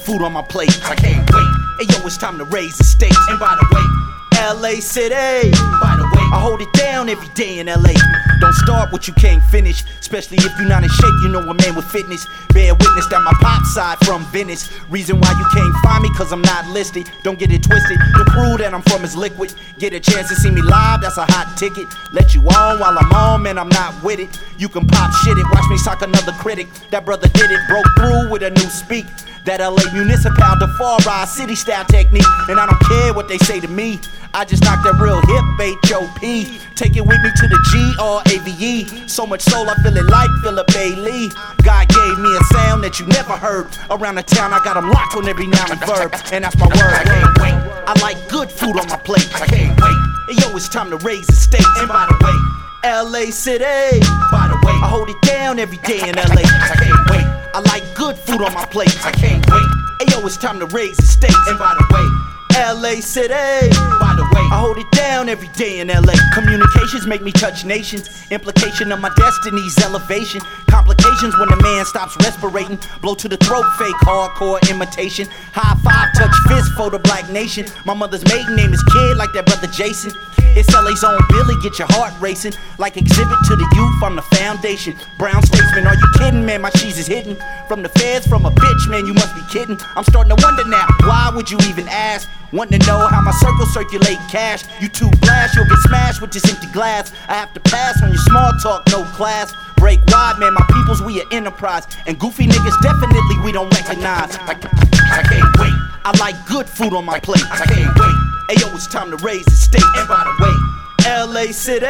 food on my plate. I can't wait. Hey yo, it's time to raise the stakes. And by the way, LA City. By the way, I hold it down every day in LA. Don't start what you can't finish, especially if you're not in shape. You know a man with fitness. Bear witness that my pop side from Venice. Reason why you can't find me, cause I'm not listed. Don't get it twisted. The crew that I'm from is Likwit. Get a chance to see me live, that's a hot ticket. Let you on while I'm on, man, I'm not with it. You can pop shit it, watch me sock another critic. That brother did it, broke through with a new speak. That LA municipal, the far ride city style technique. And I don't care what they say to me. I just knock that real hip H-O-P. Take it with me to the G-R-A-V-E. So much soul, I feel it like Philip Bailey. God gave me a sound that you never heard. Around the town, I got them locked on every noun and verb. And that's my word. I can't wait. I like good food on my plate. I can't wait. Hey, yo, it's time to raise the stakes. And by the way, LA City. By the way, I hold it down every day in LA. Good food on my plate. I can't wait. Hey yo, it's time to raise the stakes. And by the way, LA City. By the I hold it down every day in LA. Communications make me touch nations. Implication of my destiny's elevation. Complications when a man stops respirating. Blow to the throat, fake hardcore imitation. High five, touch fist for the black nation. My mother's maiden name is Kidd, like that brother Jason. It's LA's own Billy, get your heart racing. Like exhibit to the youth, I'm the foundation. Brown statesman, are you kidding, man? My cheese is hidden. From the feds, from a bitch, man, you must be kidding. I'm starting to wonder now, why would you even ask? Wanting to know how my circle circulate cash. You too blast, you'll get smashed with this empty glass. I have to pass on your small talk, no class. Break wide, man, my peoples, we an enterprise. And goofy niggas, definitely we don't recognize. I, I can't wait. I like good food on my plate. I can't wait. Hey yo, it's time to raise the state. And by the way, LA City.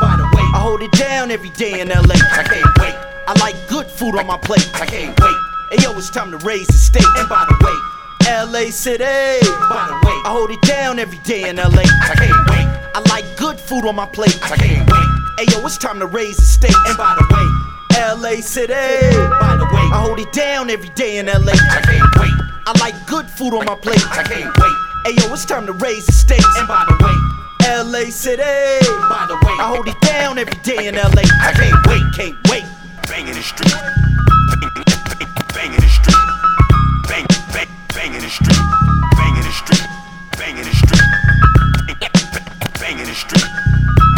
By the way, I hold it down every day in LA. I can't wait. I like good food on my plate. I can't wait. Hey yo, it's time to raise the state. And by the way, LA City. By the way, I hold it down every day in LA. I can't wait. I like good food on my plate. I can't wait. Hey yo, it's time to raise the stakes. And by the way, LA City. By the way, I hold it down every day in LA. I can't wait. I like good food on my plate. I can't wait. Hey yo, it's time to raise the stakes. And by the way, LA City. By the way, I hold it down every day in LA. I can't wait, can't wait. Bang in the Thank you.